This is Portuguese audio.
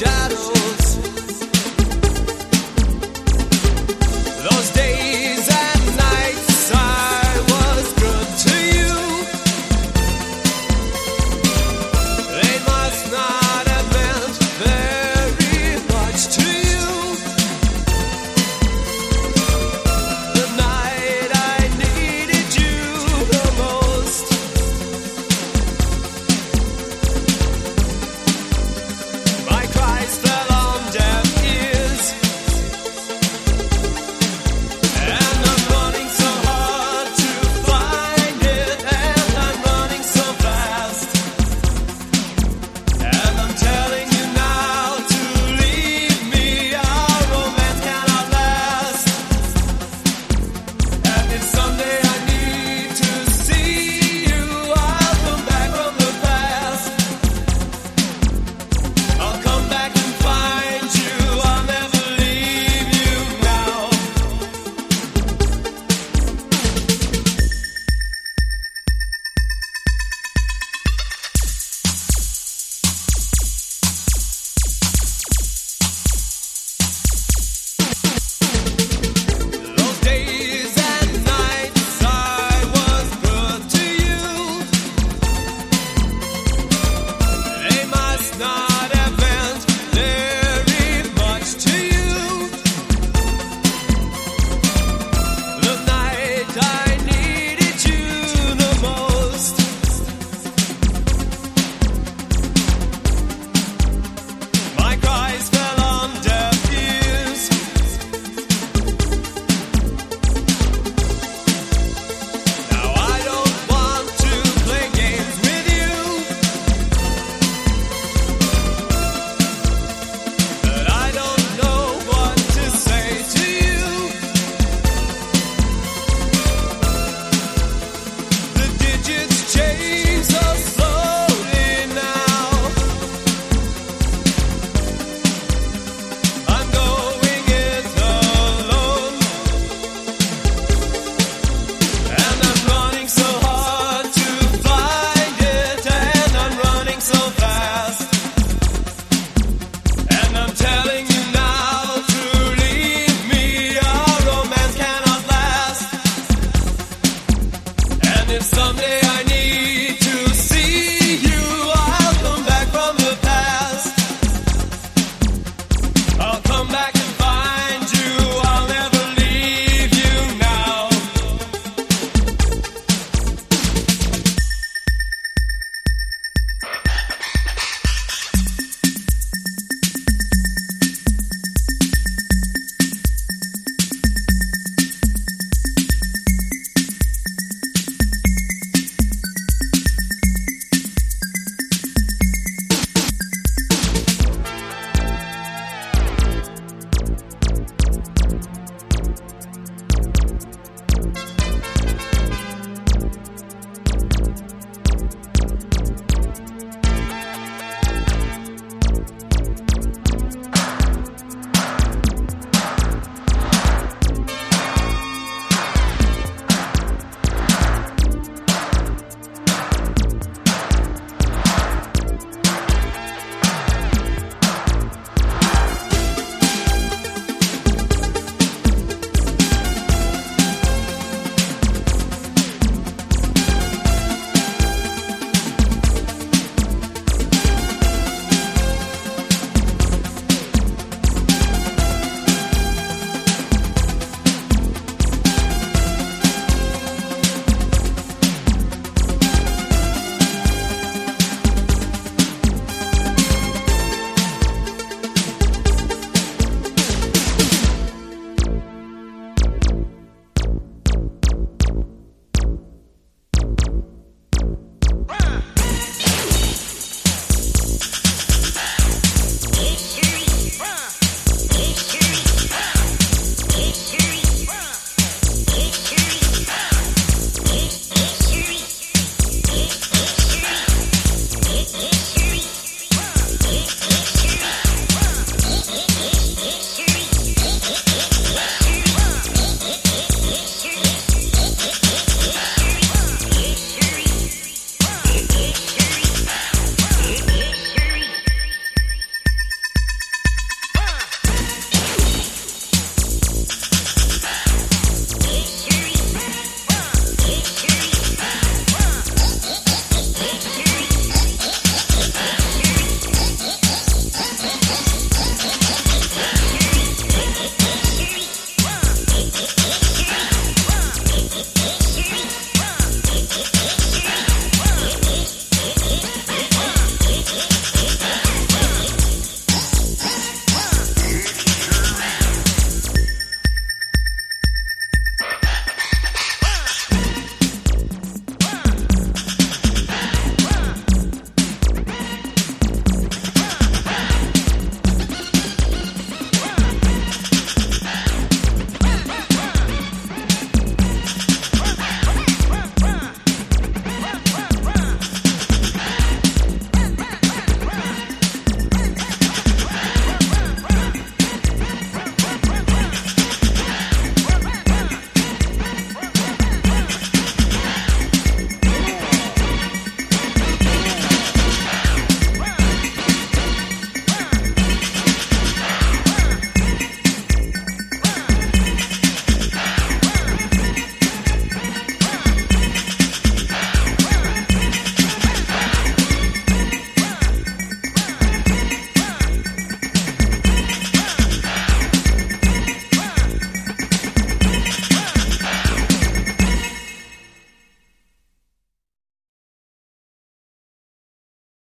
Shadow.